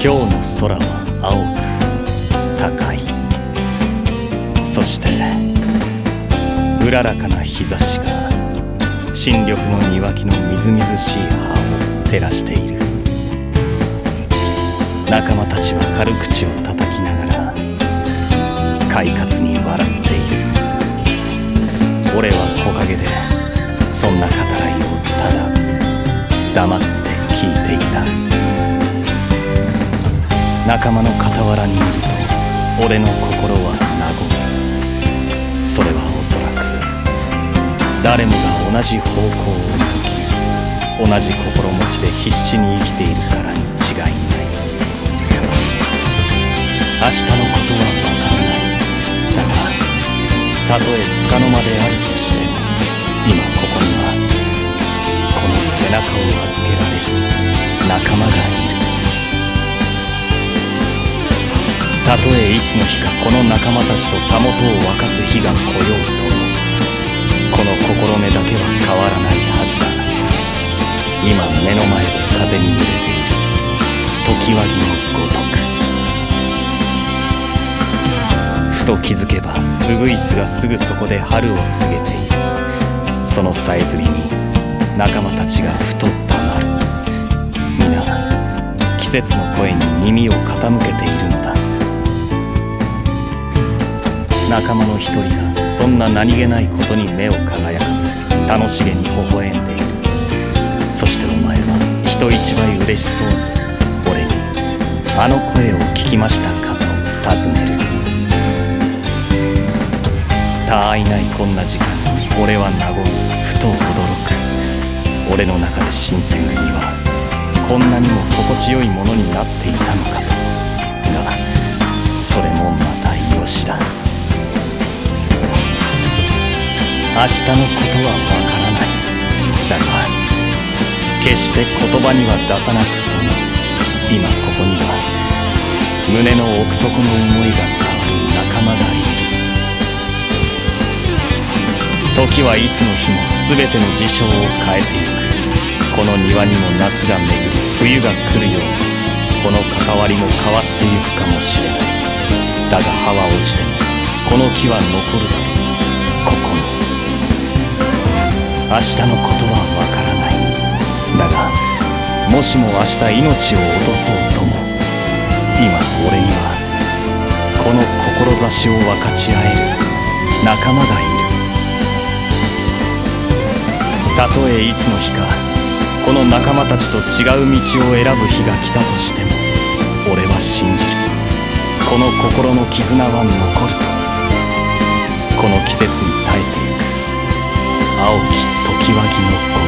今日の空は青く高い。そしてうららかな日差しが新緑の庭木のみずみずしい葉を照らしている。仲間たちは軽口を叩きながら快活に笑っている。俺は木陰でそんな語らいをただ黙って聞いていた。仲間の傍らにいると俺の心は和むそれはおそらく誰もが同じ方向を向き同じ心持ちで必死に生きているからに違いない。明日のことはわからない。だがたとえ束の間であるとしても今ここにはこの背中を預けられる。とえいつの日かこの仲間たちとたもとを分かつ日が来ようともこの心根だけは変わらないはずだ今目の前で風に揺れている常盤木のごとくふと気づけばウグイスがすぐそこで春を告げている。そのさえずりに仲間たちがふと黙る皆季節の声に耳を傾けているのだ。仲間の一人がそんな何気ないことに目を輝かせ楽しげに微笑んでいるそしてお前は人一倍嬉しそうに俺に「あの声を聞きましたか?」と尋ねる他愛ないこんな時間に俺は和むふと驚く俺の中で新選組はこんなにも心地よいものになっていたのかとがそれもまたよしだ明日のことはわからない。だが決して言葉には出さなくとも今ここには胸の奥底の思いが伝わる仲間がいる。時はいつの日も全ての事象を変えていく。この庭にも夏が巡り冬が来るようにこの関わりも変わってゆくかもしれない。だが葉は落ちてもこの木は残るだろう明日のことはわからない。だがもしも明日命を落とそうとも今俺にはこの志を分かち合える仲間がいる。たとえいつの日かこの仲間たちと違う道を選ぶ日が来たとしても俺は信じる。この心の絆は残るとこの季節に耐えていく青きの